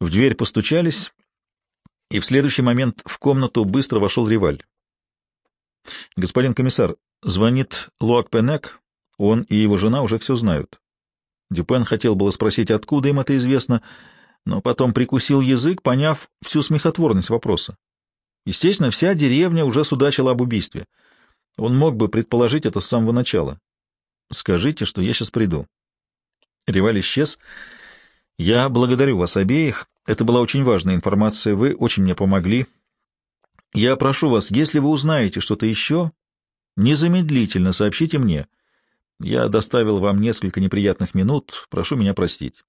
В дверь постучались, и в следующий момент в комнату быстро вошел Риваль. «Господин комиссар, звонит Луак Пенек, он и его жена уже все знают». Дюпен хотел было спросить, откуда им это известно, но потом прикусил язык, поняв всю смехотворность вопроса. Естественно, вся деревня уже судачила об убийстве. Он мог бы предположить это с самого начала. «Скажите, что я сейчас приду». Риваль исчез. «Я благодарю вас обеих. Это была очень важная информация. Вы очень мне помогли. Я прошу вас, если вы узнаете что-то еще, незамедлительно сообщите мне. Я доставил вам несколько неприятных минут. Прошу меня простить».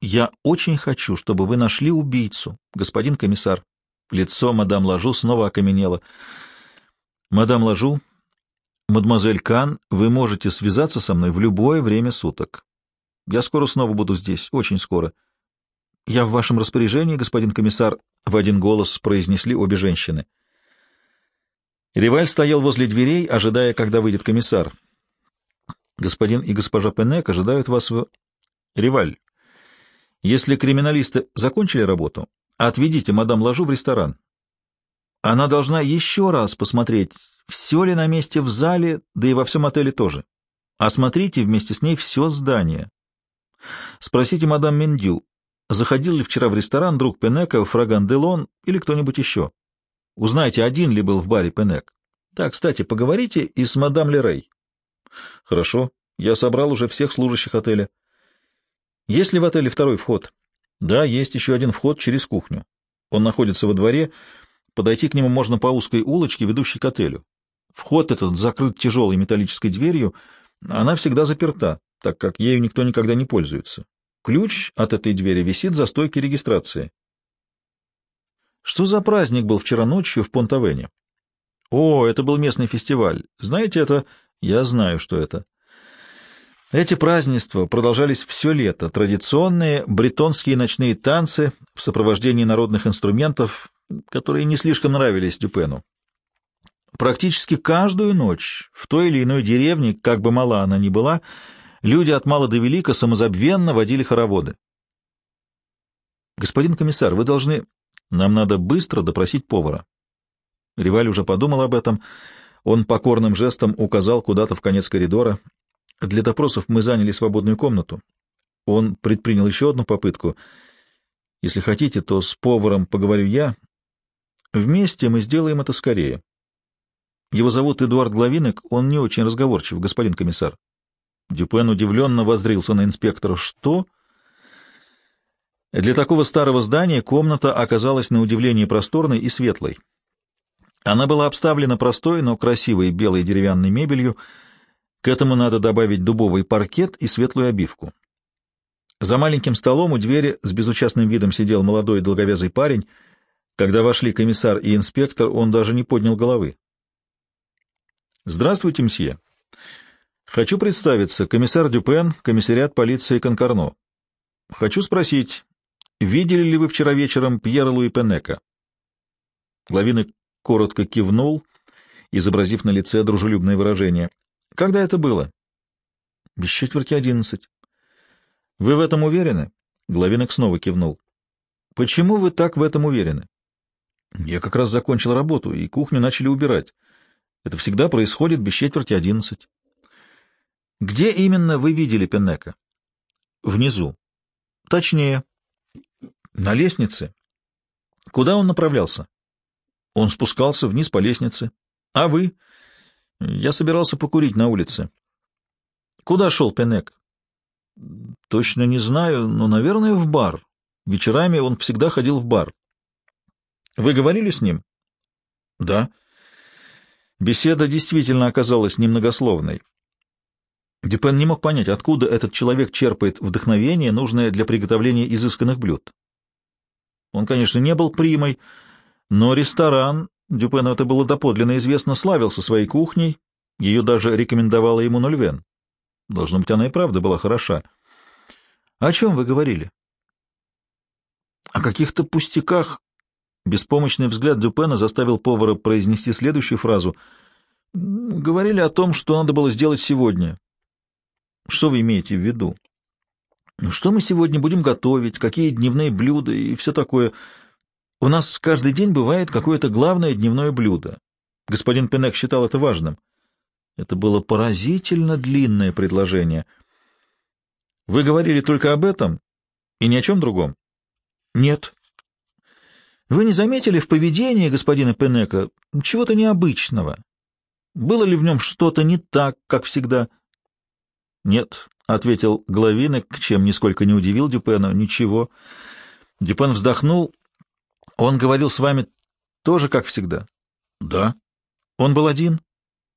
«Я очень хочу, чтобы вы нашли убийцу, господин комиссар». Лицо мадам Лажу снова окаменело. «Мадам Лажу, мадемуазель Кан, вы можете связаться со мной в любое время суток. Я скоро снова буду здесь, очень скоро. Я в вашем распоряжении, господин комиссар, — в один голос произнесли обе женщины. Риваль стоял возле дверей, ожидая, когда выйдет комиссар. Господин и госпожа Пенек ожидают вас в... Риваль, если криминалисты закончили работу, отведите мадам Ложу в ресторан. Она должна еще раз посмотреть, все ли на месте в зале, да и во всем отеле тоже. Осмотрите вместе с ней все здание. Спросите мадам Мендю, заходил ли вчера в ресторан друг Пенека, Фраган Делон или кто-нибудь еще. Узнайте, один ли был в баре Пенек. Так, кстати, поговорите и с мадам Лерей. Хорошо, я собрал уже всех служащих отеля. Есть ли в отеле второй вход? Да, есть еще один вход через кухню. Он находится во дворе. Подойти к нему можно по узкой улочке, ведущей к отелю. Вход этот закрыт тяжелой металлической дверью, она всегда заперта так как ею никто никогда не пользуется. Ключ от этой двери висит за стойкой регистрации. Что за праздник был вчера ночью в Понтавене? О, это был местный фестиваль. Знаете это? Я знаю, что это. Эти празднества продолжались все лето, традиционные бретонские ночные танцы в сопровождении народных инструментов, которые не слишком нравились Дюпену. Практически каждую ночь в той или иной деревне, как бы мала она ни была, люди от мала до велика самозабвенно водили хороводы. «Господин комиссар, вы должны... Нам надо быстро допросить повара». Риваль уже подумал об этом. Он покорным жестом указал куда-то в конец коридора. Для допросов мы заняли свободную комнату. Он предпринял еще одну попытку. Если хотите, то с поваром поговорю я. Вместе мы сделаем это скорее. Его зовут Эдуард Главинок, он не очень разговорчив, господин комиссар. Дюпен удивленно воздрился на инспектора. «Что?» Для такого старого здания комната оказалась на удивление просторной и светлой. Она была обставлена простой, но красивой белой деревянной мебелью. К этому надо добавить дубовый паркет и светлую обивку. За маленьким столом у двери с безучастным видом сидел молодой долговязый парень. Когда вошли комиссар и инспектор, он даже не поднял головы. «Здравствуйте, мсье. Хочу представиться. Комиссар Дюпен, комиссариат полиции Конкарно. Хочу спросить, видели ли вы вчера вечером Пьера Луи Пенека? Главина коротко кивнул, изобразив на лице дружелюбное выражение. Когда это было? Без четверти одиннадцать. Вы в этом уверены? Главинок снова кивнул. Почему вы так в этом уверены? Я как раз закончил работу, и кухню начали убирать. Это всегда происходит без четверти одиннадцать. Где именно вы видели Пеннека? Внизу. Точнее. На лестнице. Куда он направлялся? Он спускался вниз по лестнице. А вы? Я собирался покурить на улице. Куда шел Пенек? Точно не знаю, но, наверное, в бар. Вечерами он всегда ходил в бар. Вы говорили с ним? Да. Беседа действительно оказалась немногословной. Дюпен не мог понять, откуда этот человек черпает вдохновение, нужное для приготовления изысканных блюд. Он, конечно, не был примой, но ресторан, Дюпену это было доподлинно известно, славился своей кухней, ее даже рекомендовала ему Нольвен. Должно быть, она и правда была хороша. — О чем вы говорили? — О каких-то пустяках. Беспомощный взгляд Дюпена заставил повара произнести следующую фразу. — Говорили о том, что надо было сделать сегодня. Что вы имеете в виду? Ну, что мы сегодня будем готовить, какие дневные блюда и все такое. У нас каждый день бывает какое-то главное дневное блюдо. Господин Пенек считал это важным. Это было поразительно длинное предложение. Вы говорили только об этом и ни о чем другом? Нет. Вы не заметили в поведении господина Пенека чего-то необычного? Было ли в нем что-то не так, как всегда? Нет, — ответил Главинок, чем нисколько не удивил Дюпена. Ничего. Дюпен вздохнул. Он говорил с вами тоже, как всегда? Да. Он был один?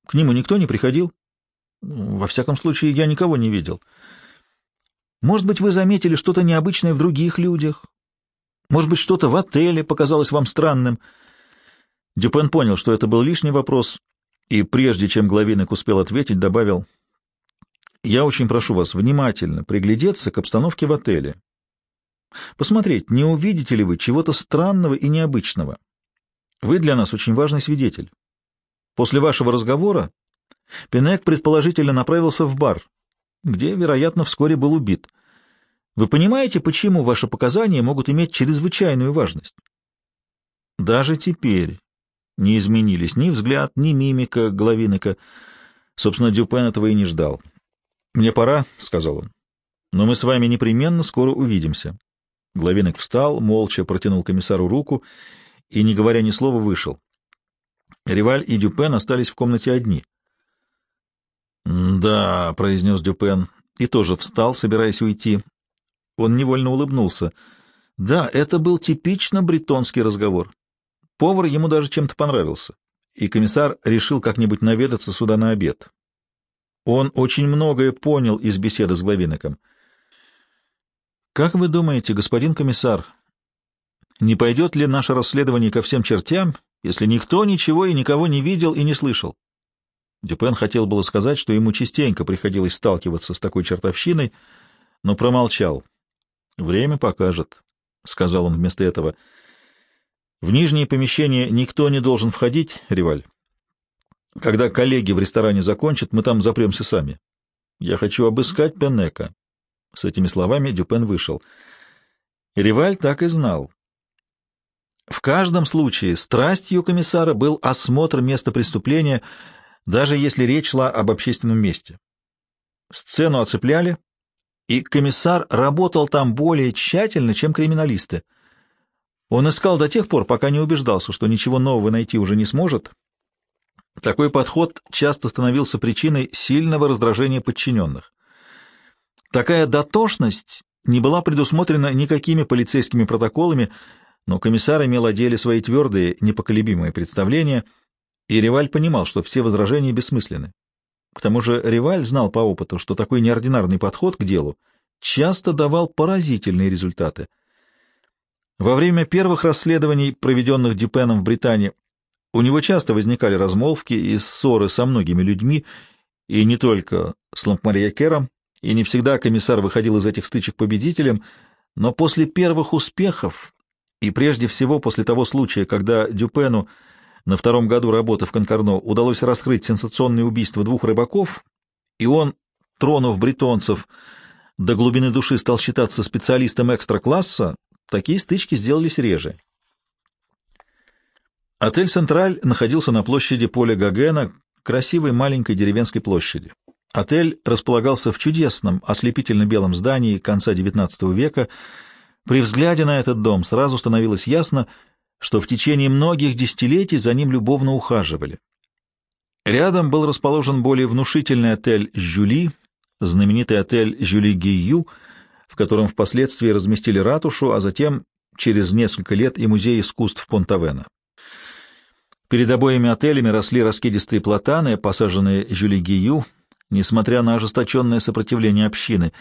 К нему никто не приходил? Во всяком случае, я никого не видел. Может быть, вы заметили что-то необычное в других людях? Может быть, что-то в отеле показалось вам странным? Дюпен понял, что это был лишний вопрос, и прежде чем Главинок успел ответить, добавил, «Я очень прошу вас внимательно приглядеться к обстановке в отеле. Посмотреть, не увидите ли вы чего-то странного и необычного. Вы для нас очень важный свидетель. После вашего разговора Пенек предположительно направился в бар, где, вероятно, вскоре был убит. Вы понимаете, почему ваши показания могут иметь чрезвычайную важность? Даже теперь не изменились ни взгляд, ни мимика Главинека. Собственно, Дюпен этого и не ждал. «Мне пора», — сказал он. «Но мы с вами непременно скоро увидимся». Главинок встал, молча протянул комиссару руку и, не говоря ни слова, вышел. Реваль и Дюпен остались в комнате одни. «Да», — произнес Дюпен, и тоже встал, собираясь уйти. Он невольно улыбнулся. Да, это был типично бретонский разговор. Повар ему даже чем-то понравился, и комиссар решил как-нибудь наведаться сюда на обед. Он очень многое понял из беседы с Главиноком. «Как вы думаете, господин комиссар, не пойдет ли наше расследование ко всем чертям, если никто ничего и никого не видел и не слышал?» Дюпен хотел было сказать, что ему частенько приходилось сталкиваться с такой чертовщиной, но промолчал. «Время покажет», — сказал он вместо этого. «В нижние помещения никто не должен входить, Реваль. Когда коллеги в ресторане закончат, мы там запремся сами. Я хочу обыскать Пенека». С этими словами Дюпен вышел. Реваль так и знал. В каждом случае страстью комиссара был осмотр места преступления — даже если речь шла об общественном месте. Сцену оцепляли, и комиссар работал там более тщательно, чем криминалисты. Он искал до тех пор, пока не убеждался, что ничего нового найти уже не сможет. Такой подход часто становился причиной сильного раздражения подчиненных. Такая дотошность не была предусмотрена никакими полицейскими протоколами, но комиссар имел о деле свои твердые, непоколебимые представления — и Реваль понимал, что все возражения бессмысленны. К тому же Реваль знал по опыту, что такой неординарный подход к делу часто давал поразительные результаты. Во время первых расследований, проведенных Дюпеном в Британии, у него часто возникали размолвки и ссоры со многими людьми, и не только с Лампмарьякером, и не всегда комиссар выходил из этих стычек победителем, но после первых успехов, и прежде всего после того случая, когда Дюпену на втором году работы в Конкорно удалось раскрыть сенсационное убийство двух рыбаков, и он, тронув бретонцев, до глубины души стал считаться специалистом экстра-класса, такие стычки сделались реже. Отель «Централь» находился на площади поля Гогена, красивой маленькой деревенской площади. Отель располагался в чудесном, ослепительно-белом здании конца XIX века. При взгляде на этот дом сразу становилось ясно — что в течение многих десятилетий за ним любовно ухаживали. Рядом был расположен более внушительный отель «Жюли», знаменитый отель «Жюли Гию», в котором впоследствии разместили ратушу, а затем, через несколько лет, и музей искусств Понтавена. Перед обоими отелями росли раскидистые платаны, посаженные Жюли Гию, несмотря на ожесточенное сопротивление общины,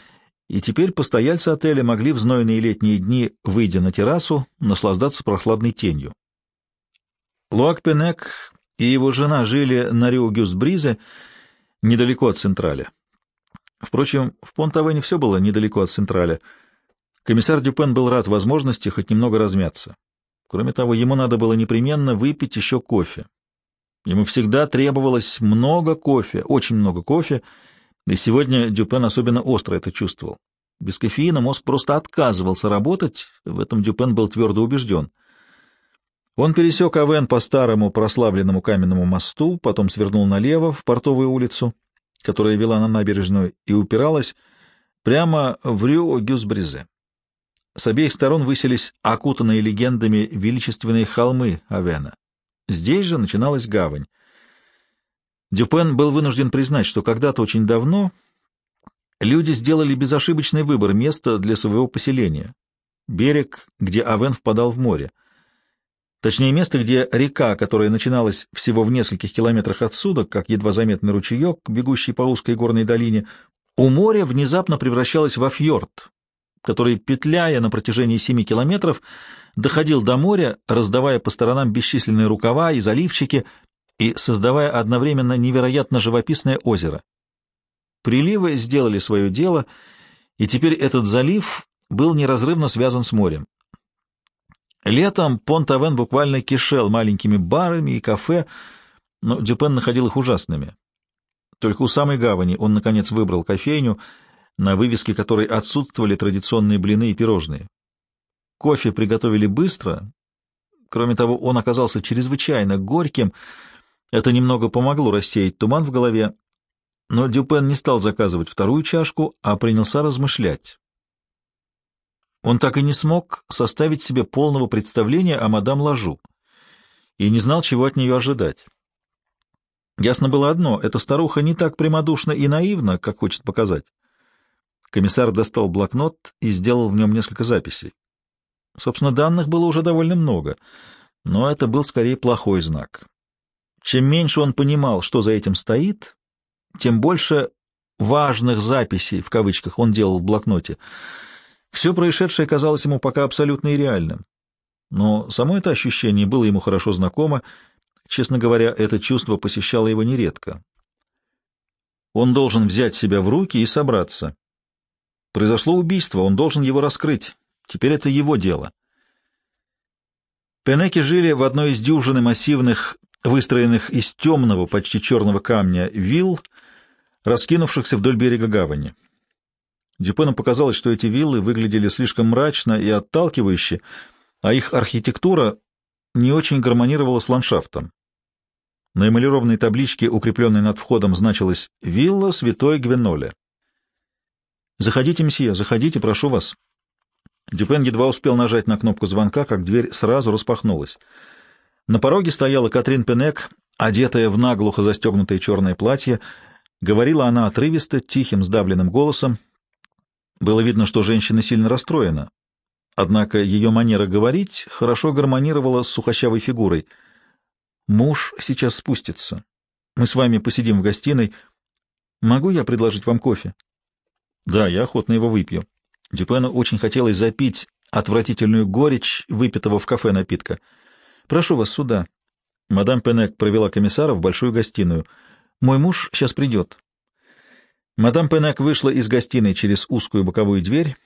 и теперь постояльцы отеля могли в знойные летние дни, выйдя на террасу, наслаждаться прохладной тенью. Луак Пенек и его жена жили на Рио-Гюст-Бризе, недалеко от Централя. Впрочем, в Понтавене все было недалеко от Централя. Комиссар Дюпен был рад возможности хоть немного размяться. Кроме того, ему надо было непременно выпить еще кофе. Ему всегда требовалось много кофе, очень много кофе, и сегодня Дюпен особенно остро это чувствовал. Без кофеина мозг просто отказывался работать, в этом Дюпен был твердо убежден. Он пересек Авен по старому прославленному каменному мосту, потом свернул налево в портовую улицу, которая вела на набережную и упиралась прямо в Рю-Гюсбризе. С обеих сторон высились окутанные легендами величественные холмы Авена. Здесь же начиналась гавань. Дюпен был вынужден признать, что когда-то очень давно люди сделали безошибочный выбор места для своего поселения. Берег, где Авен впадал в море. Точнее, место, где река, которая начиналась всего в нескольких километрах отсюда, как едва заметный ручеек, бегущий по узкой горной долине, у моря внезапно превращалась во фьорд, который, петляя на протяжении семи километров, доходил до моря, раздавая по сторонам бесчисленные рукава и заливчики и создавая одновременно невероятно живописное озеро. Приливы сделали свое дело, и теперь этот залив был неразрывно связан с морем. Летом Понт-Авен буквально кишел маленькими барами и кафе, но Дюпен находил их ужасными. Только у самой гавани он, наконец, выбрал кофейню, на вывеске которой отсутствовали традиционные блины и пирожные. Кофе приготовили быстро. Кроме того, он оказался чрезвычайно горьким. Это немного помогло рассеять туман в голове. Но Дюпен не стал заказывать вторую чашку, а принялся размышлять. Он так и не смог составить себе полного представления о мадам Лажу и не знал, чего от нее ожидать. Ясно было одно — эта старуха не так прямодушна и наивна, как хочет показать. Комиссар достал блокнот и сделал в нем несколько записей. Собственно, данных было уже довольно много, но это был скорее плохой знак. Чем меньше он понимал, что за этим стоит, тем больше «важных записей» в кавычках он делал в блокноте — все происшедшее казалось ему пока абсолютно нереальным. Но само это ощущение было ему хорошо знакомо. Честно говоря, это чувство посещало его нередко. Он должен взять себя в руки и собраться. Произошло убийство, он должен его раскрыть. Теперь это его дело. Пенеки жили в одной из дюжины массивных, выстроенных из темного, почти черного камня, вилл, раскинувшихся вдоль берега гавани. Дюпену показалось, что эти виллы выглядели слишком мрачно и отталкивающе, а их архитектура не очень гармонировала с ландшафтом. На эмалированной табличке, укрепленной над входом, значилось «Вилла Святой Гвеноле». «Заходите, месье, заходите, прошу вас». Дюпен едва успел нажать на кнопку звонка, как дверь сразу распахнулась. На пороге стояла Катрин Пенек, одетая в наглухо застегнутое черное платье. Говорила она отрывисто, тихим, сдавленным голосом, было видно, что женщина сильно расстроена. Однако ее манера говорить хорошо гармонировала с сухощавой фигурой. «Муж сейчас спустится. Мы с вами посидим в гостиной. Могу я предложить вам кофе?» «Да, я охотно его выпью». Дюпену очень хотелось запить отвратительную горечь выпитого в кафе напитка. «Прошу вас сюда». Мадам Пенек провела комиссара в большую гостиную. «Мой муж сейчас придет. Мадам Пенек вышла из гостиной через узкую боковую дверь.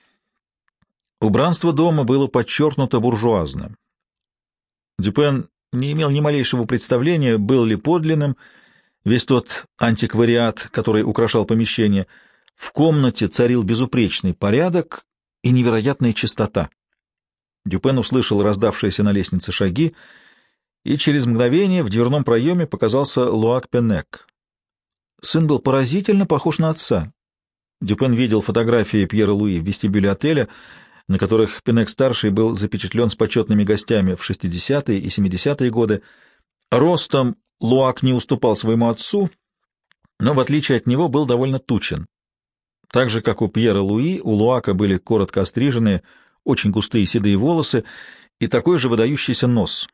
Убранство дома было подчеркнуто буржуазным. Дюпен не имел ни малейшего представления, был ли подлинным весь тот антиквариат, который украшал помещение. В комнате царил безупречный порядок и невероятная чистота. Дюпен услышал раздавшиеся на лестнице шаги, и через мгновение в дверном проеме показался Луак Пенек. Сын был поразительно похож на отца. Дюпен видел фотографии Пьера Луи в вестибюле отеля, на которых Пенек-старший был запечатлен с почетными гостями в 60-е и 70-е годы. Ростом Луак не уступал своему отцу, но, в отличие от него, был довольно тучен. Так же, как у Пьера Луи, у Луака были коротко остриженные, очень густые седые волосы и такой же выдающийся нос.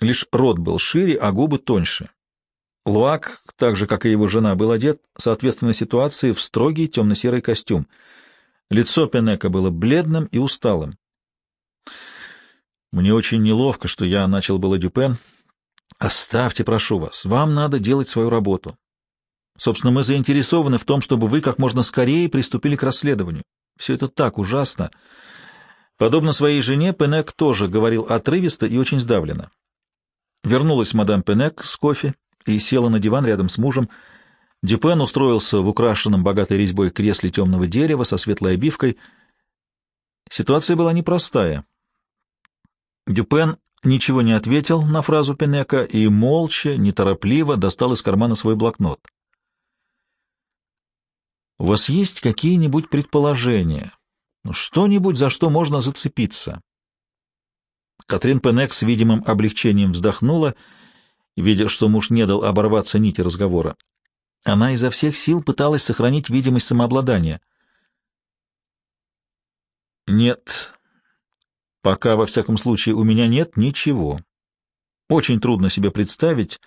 Лишь рот был шире, а губы тоньше. Луак, так же, как и его жена, был одет, соответственно ситуации, в строгий темно-серый костюм. Лицо Пенека было бледным и усталым. «Мне очень неловко, что я начал было Дюпен. Оставьте, прошу вас, вам надо делать свою работу. Собственно, мы заинтересованы в том, чтобы вы как можно скорее приступили к расследованию. Все это так ужасно». Подобно своей жене, Пенек тоже говорил отрывисто и очень сдавленно. Вернулась мадам Пенек с кофе и села на диван рядом с мужем. Дюпен устроился в украшенном богатой резьбой кресле темного дерева со светлой обивкой. Ситуация была непростая. Дюпен ничего не ответил на фразу Пенека и молча, неторопливо достал из кармана свой блокнот. «У вас есть какие-нибудь предположения? Ну, что-нибудь, за что можно зацепиться?» Катрин Пенек с видимым облегчением вздохнула, видя, что муж не дал оборваться нити разговора. Она изо всех сил пыталась сохранить видимость самообладания. «Нет, пока, во всяком случае, у меня нет ничего. Очень трудно себе представить,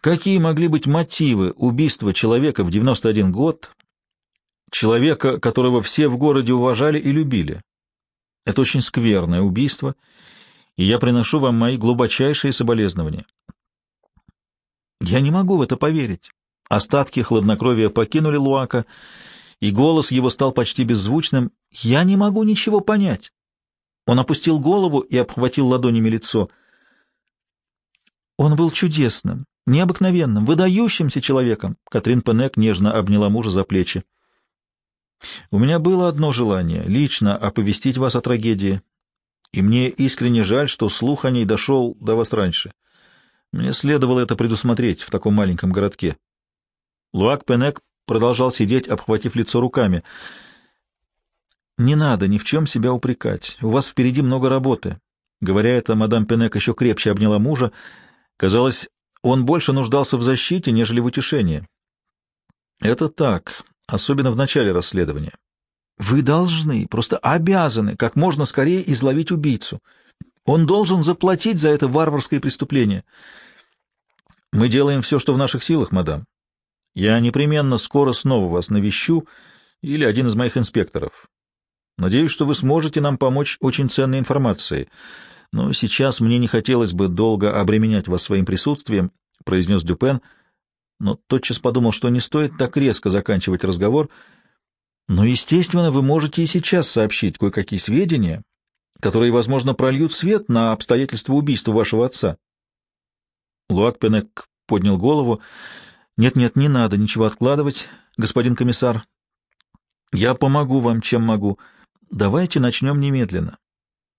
какие могли быть мотивы убийства человека в 91 год, человека, которого все в городе уважали и любили. Это очень скверное убийство, и я приношу вам мои глубочайшие соболезнования. Я не могу в это поверить. Остатки хладнокровия покинули Луака, и голос его стал почти беззвучным. «Я не могу ничего понять». Он опустил голову и обхватил ладонями лицо. «Он был чудесным, необыкновенным, выдающимся человеком», — Катрин Пенек нежно обняла мужа за плечи. «У меня было одно желание — лично оповестить вас о трагедии, и мне искренне жаль, что слух о ней дошел до вас раньше. Мне следовало это предусмотреть в таком маленьком городке». Луак Пенек продолжал сидеть, обхватив лицо руками. «Не надо ни в чем себя упрекать. У вас впереди много работы». Говоря это, мадам Пенек еще крепче обняла мужа. Казалось, он больше нуждался в защите, нежели в утешении. «Это так, особенно в начале расследования. Вы должны, просто обязаны, как можно скорее изловить убийцу. Он должен заплатить за это варварское преступление». «Мы делаем все, что в наших силах, мадам. Я непременно скоро снова вас навещу или один из моих инспекторов. Надеюсь, что вы сможете нам помочь очень ценной информацией. Но сейчас мне не хотелось бы долго обременять вас своим присутствием, — произнес Дюпен, но тотчас подумал, что не стоит так резко заканчивать разговор. Но, естественно, вы можете и сейчас сообщить кое-какие сведения, которые, возможно, прольют свет на обстоятельства убийства вашего отца. Луак Пенек поднял голову нет-нет, не надо ничего откладывать, господин комиссар. Я помогу вам, чем могу. Давайте начнем немедленно.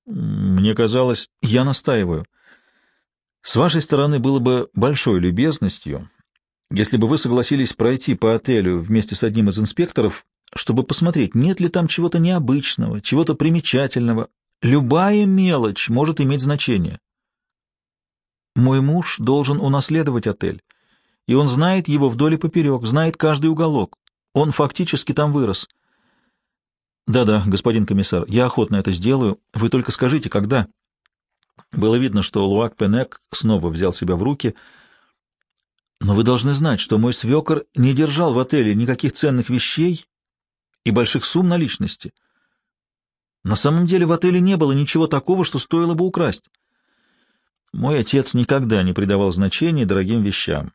Мне казалось, я настаиваю. С вашей стороны было бы большой любезностью, если бы вы согласились пройти по отелю вместе с одним из инспекторов, чтобы посмотреть, нет ли там чего-то необычного, чего-то примечательного. Любая мелочь может иметь значение. Мой муж должен унаследовать отель и он знает его вдоль и поперек, знает каждый уголок. Он фактически там вырос. Да-да, господин комиссар, я охотно это сделаю. Вы только скажите, когда. Было видно, что Луак Пенек снова взял себя в руки. Но вы должны знать, что мой свекор не держал в отеле никаких ценных вещей и больших сумм наличности. На самом деле в отеле не было ничего такого, что стоило бы украсть. Мой отец никогда не придавал значения дорогим вещам.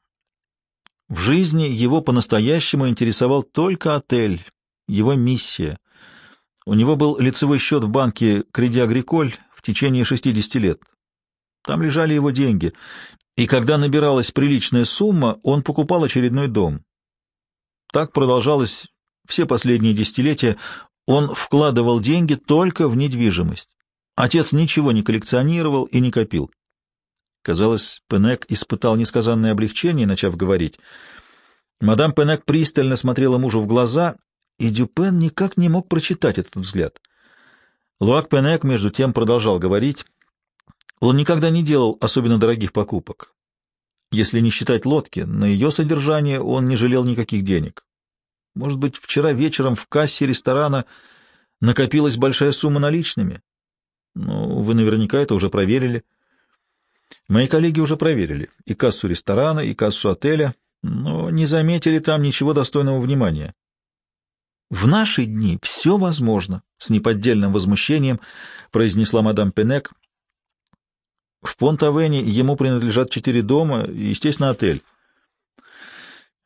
В жизни его по-настоящему интересовал только отель, его миссия. У него был лицевой счет в банке «Креди Агриколь» в течение 60 лет. Там лежали его деньги, и когда набиралась приличная сумма, он покупал очередной дом. Так продолжалось все последние десятилетия. Он вкладывал деньги только в недвижимость. Отец ничего не коллекционировал и не копил. Казалось, Пенек испытал несказанное облегчение, начав говорить. Мадам Пенек пристально смотрела мужу в глаза, и Дюпен никак не мог прочитать этот взгляд. Луак Пенек, между тем, продолжал говорить. Он никогда не делал особенно дорогих покупок. Если не считать лодки, на ее содержание он не жалел никаких денег. Может быть, вчера вечером в кассе ресторана накопилась большая сумма наличными? Ну, вы наверняка это уже проверили. — Мои коллеги уже проверили и кассу ресторана, и кассу отеля, но не заметили там ничего достойного внимания. «В наши дни все возможно», — с неподдельным возмущением произнесла мадам Пенек. «В Понт-Авене ему принадлежат четыре дома и, естественно, отель.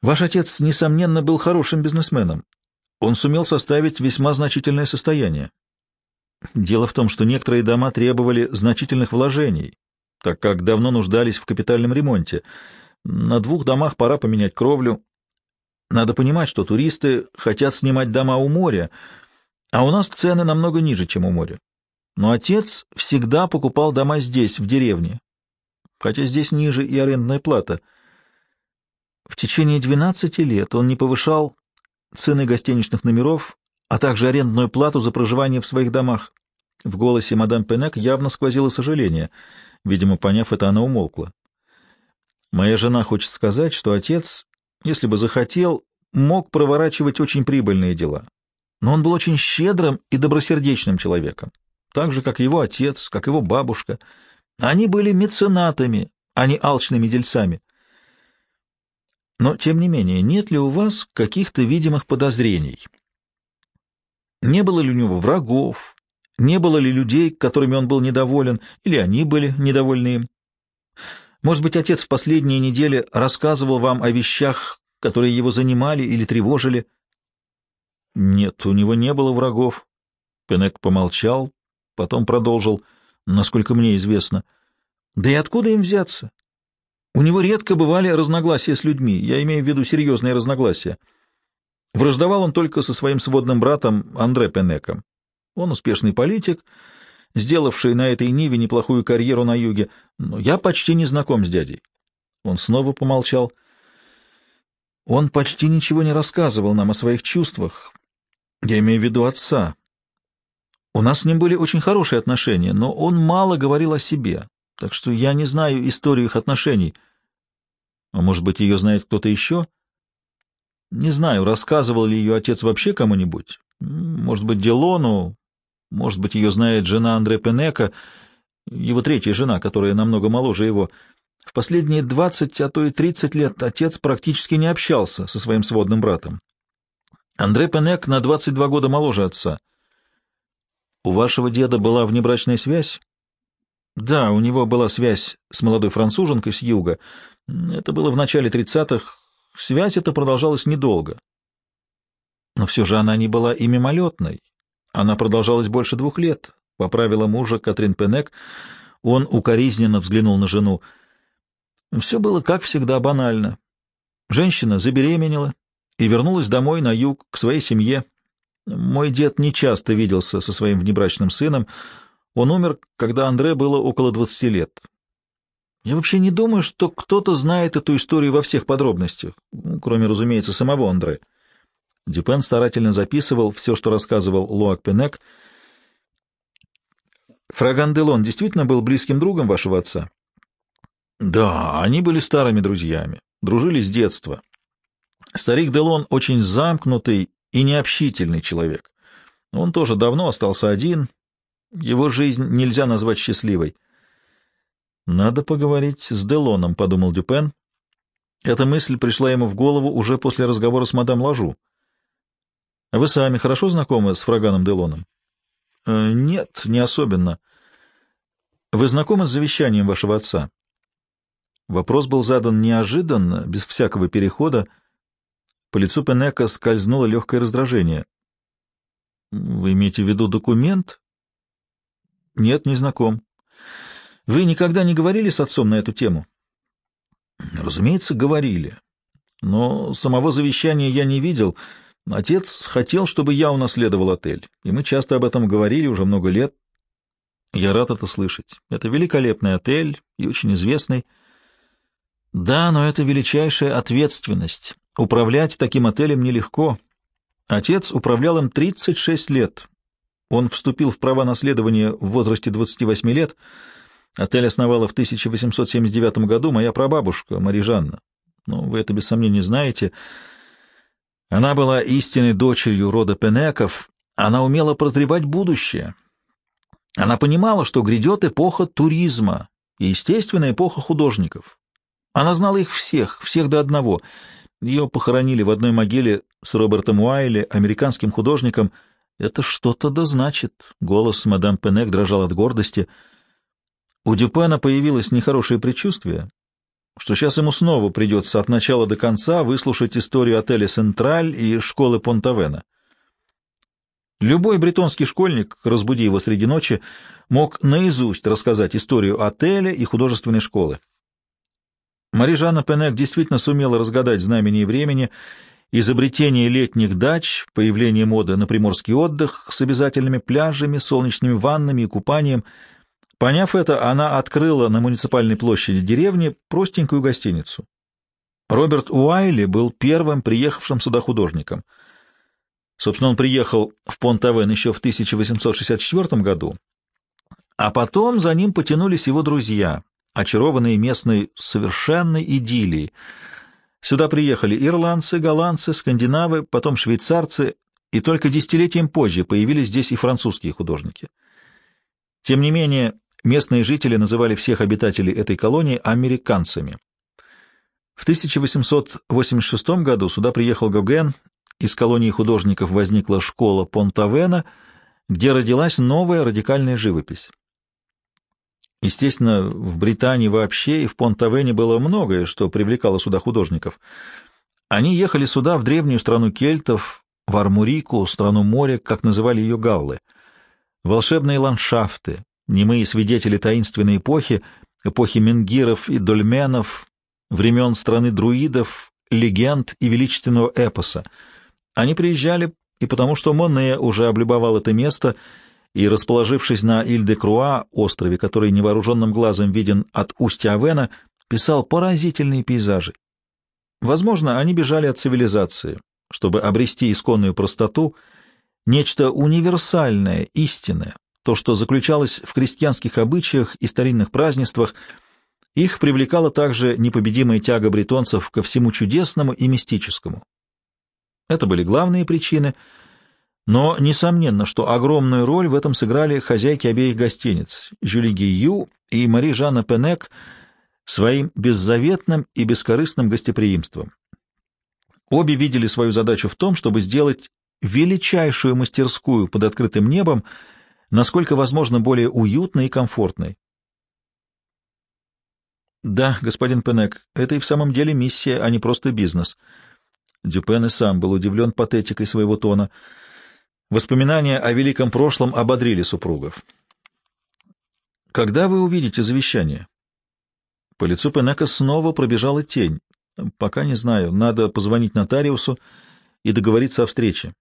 Ваш отец, несомненно, был хорошим бизнесменом. Он сумел составить весьма значительное состояние. Дело в том, что некоторые дома требовали значительных вложений, так как давно нуждались в капитальном ремонте. На двух домах пора поменять кровлю. Надо понимать, что туристы хотят снимать дома у моря, а у нас цены намного ниже, чем у моря. Но отец всегда покупал дома здесь, в деревне, хотя здесь ниже и арендная плата. В течение 12 лет он не повышал цены гостиничных номеров, а также арендную плату за проживание в своих домах. В голосе мадам Пенек явно сквозило сожаление. Видимо, поняв это, она умолкла. Моя жена хочет сказать, что отец, если бы захотел, мог проворачивать очень прибыльные дела. Но он был очень щедрым и добросердечным человеком, так же, как его отец, как его бабушка. Они были меценатами, а не алчными дельцами. Но, тем не менее, нет ли у вас каких-то видимых подозрений? Не было ли у него врагов? Не было ли людей, которыми он был недоволен, или они были недовольны им? Может быть, отец в последние недели рассказывал вам о вещах, которые его занимали или тревожили? Нет, у него не было врагов. Пенек помолчал, потом продолжил, насколько мне известно. Да и откуда им взяться? У него редко бывали разногласия с людьми, я имею в виду серьезные разногласия. Враждовал он только со своим сводным братом Андре Пенеком. Он успешный политик, сделавший на этой ниве неплохую карьеру на юге, но я почти не знаком с дядей. Он снова помолчал. Он почти ничего не рассказывал нам о своих чувствах. Я имею в виду отца. У нас с ним были очень хорошие отношения, но он мало говорил о себе так что я не знаю историю их отношений. А может быть, ее знает кто-то еще? Не знаю, рассказывал ли ее отец вообще кому-нибудь. Может быть, Делону, может быть, ее знает жена Андре Пенека, его третья жена, которая намного моложе его. В последние двадцать, а то и тридцать лет отец практически не общался со своим сводным братом. Андре Пенек на двадцать два года моложе отца. У вашего деда была внебрачная связь? Да, у него была связь с молодой француженкой с юга. Это было в начале тридцатых. Связь эта продолжалась недолго. Но все же она не была и мимолетной. Она продолжалась больше двух лет. Поправила мужа Катрин Пенек. Он укоризненно взглянул на жену. Все было, как всегда, банально. Женщина забеременела и вернулась домой на юг к своей семье. Мой дед не часто виделся со своим внебрачным сыном, он умер, когда Андре было около двадцати лет. Я вообще не думаю, что кто-то знает эту историю во всех подробностях, кроме, разумеется, самого Андре. Дюпен старательно записывал все, что рассказывал Луак Пенек. Фраган Делон действительно был близким другом вашего отца? Да, они были старыми друзьями, дружили с детства. Старик Делон очень замкнутый и необщительный человек. Он тоже давно остался один, его жизнь нельзя назвать счастливой. «Надо поговорить с Делоном», — подумал Дюпен. Эта мысль пришла ему в голову уже после разговора с мадам Лажу. «Вы сами хорошо знакомы с Фраганом Делоном?» э, «Нет, не особенно. Вы знакомы с завещанием вашего отца?» Вопрос был задан неожиданно, без всякого перехода. По лицу Пенека скользнуло легкое раздражение. «Вы имеете в виду документ?» Нет, не знаком. Вы никогда не говорили с отцом на эту тему? Разумеется, говорили. Но самого завещания я не видел. Отец хотел, чтобы я унаследовал отель, и мы часто об этом говорили уже много лет. Я рад это слышать. Это великолепный отель и очень известный. Да, но это величайшая ответственность. Управлять таким отелем нелегко. Отец управлял им 36 лет, он вступил в права наследования в возрасте 28 лет. Отель основала в 1879 году моя прабабушка Мария Жанна. Ну, вы это без сомнения знаете. Она была истинной дочерью рода Пенеков. Она умела прозревать будущее. Она понимала, что грядет эпоха туризма и, естественно, эпоха художников. Она знала их всех, всех до одного. Ее похоронили в одной могиле с Робертом Уайли, американским художником — это что-то да значит. Голос мадам Пенек дрожал от гордости. У Дюпена появилось нехорошее предчувствие, что сейчас ему снова придется от начала до конца выслушать историю отеля «Централь» и школы Понтавена. Любой бретонский школьник, разбуди его среди ночи, мог наизусть рассказать историю отеля и художественной школы. Марижана Пенек действительно сумела разгадать знамение времени изобретение летних дач, появление моды на приморский отдых с обязательными пляжами, солнечными ваннами и купанием. Поняв это, она открыла на муниципальной площади деревни простенькую гостиницу. Роберт Уайли был первым приехавшим сюда художником. Собственно, он приехал в Понт-Авен еще в 1864 году, а потом за ним потянулись его друзья, очарованные местной совершенной идиллией — Сюда приехали ирландцы, голландцы, скандинавы, потом швейцарцы, и только десятилетием позже появились здесь и французские художники. Тем не менее, местные жители называли всех обитателей этой колонии американцами. В 1886 году сюда приехал Гоген, из колонии художников возникла школа Понтавена, где родилась новая радикальная живопись. Естественно, в Британии вообще и в Понт-Авене было многое, что привлекало сюда художников. Они ехали сюда, в древнюю страну кельтов, в Армурику, страну моря, как называли ее галлы. Волшебные ландшафты, немые свидетели таинственной эпохи, эпохи менгиров и дольменов, времен страны друидов, легенд и величественного эпоса. Они приезжали и потому, что Моне уже облюбовал это место — и, расположившись на Иль-де-Круа, острове, который невооруженным глазом виден от устья Авена, писал поразительные пейзажи. Возможно, они бежали от цивилизации, чтобы обрести исконную простоту, нечто универсальное, истинное, то, что заключалось в крестьянских обычаях и старинных празднествах, их привлекала также непобедимая тяга бретонцев ко всему чудесному и мистическому. Это были главные причины — но несомненно, что огромную роль в этом сыграли хозяйки обеих гостиниц, Жюли Гию и Мари Жанна Пенек, своим беззаветным и бескорыстным гостеприимством. Обе видели свою задачу в том, чтобы сделать величайшую мастерскую под открытым небом, насколько возможно более уютной и комфортной. Да, господин Пенек, это и в самом деле миссия, а не просто бизнес. Дюпен и сам был удивлен патетикой своего тона — Воспоминания о великом прошлом ободрили супругов. «Когда вы увидите завещание?» По лицу Пенека снова пробежала тень. «Пока не знаю. Надо позвонить нотариусу и договориться о встрече».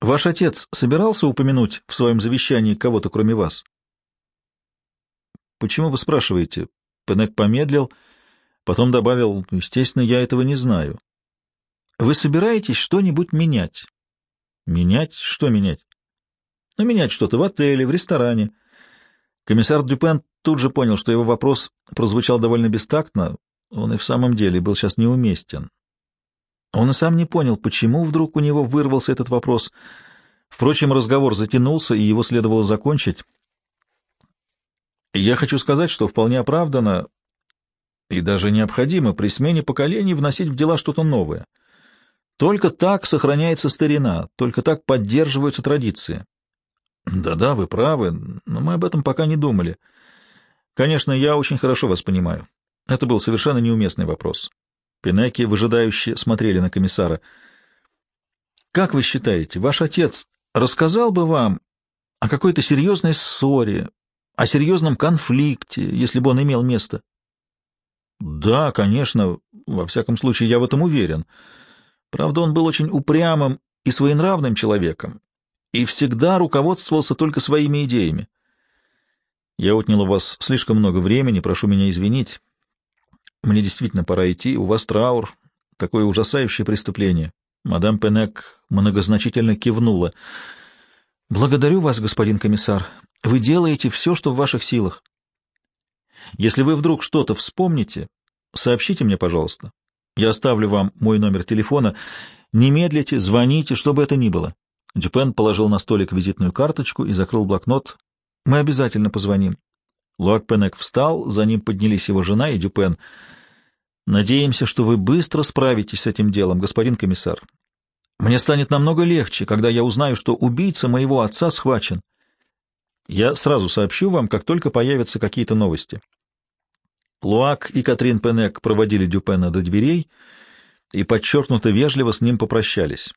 «Ваш отец собирался упомянуть в своем завещании кого-то, кроме вас?» «Почему вы спрашиваете?» Пенек помедлил, потом добавил, «Естественно, я этого не знаю». «Вы собираетесь что-нибудь менять?» Менять? Что менять? Ну, менять что-то в отеле, в ресторане. Комиссар Дюпен тут же понял, что его вопрос прозвучал довольно бестактно. Он и в самом деле был сейчас неуместен. Он и сам не понял, почему вдруг у него вырвался этот вопрос. Впрочем, разговор затянулся, и его следовало закончить. Я хочу сказать, что вполне оправдано и даже необходимо при смене поколений вносить в дела что-то новое — только так сохраняется старина, только так поддерживаются традиции. Да-да, вы правы, но мы об этом пока не думали. Конечно, я очень хорошо вас понимаю. Это был совершенно неуместный вопрос. Пинеки, выжидающие, смотрели на комиссара. Как вы считаете, ваш отец рассказал бы вам о какой-то серьезной ссоре, о серьезном конфликте, если бы он имел место? Да, конечно, во всяком случае, я в этом уверен. — Правда, он был очень упрямым и своенравным человеком и всегда руководствовался только своими идеями. Я отнял у вас слишком много времени, прошу меня извинить. Мне действительно пора идти, у вас траур, такое ужасающее преступление. Мадам Пенек многозначительно кивнула. Благодарю вас, господин комиссар. Вы делаете все, что в ваших силах. Если вы вдруг что-то вспомните, сообщите мне, пожалуйста. Я оставлю вам мой номер телефона. Не медлите, звоните, что бы это ни было. Дюпен положил на столик визитную карточку и закрыл блокнот. Мы обязательно позвоним. Луак-Пенек встал, за ним поднялись его жена и Дюпен. Надеемся, что вы быстро справитесь с этим делом, господин комиссар. Мне станет намного легче, когда я узнаю, что убийца моего отца схвачен. Я сразу сообщу вам, как только появятся какие-то новости. Луак и Катрин Пенек проводили Дюпена до дверей и подчеркнуто вежливо с ним попрощались.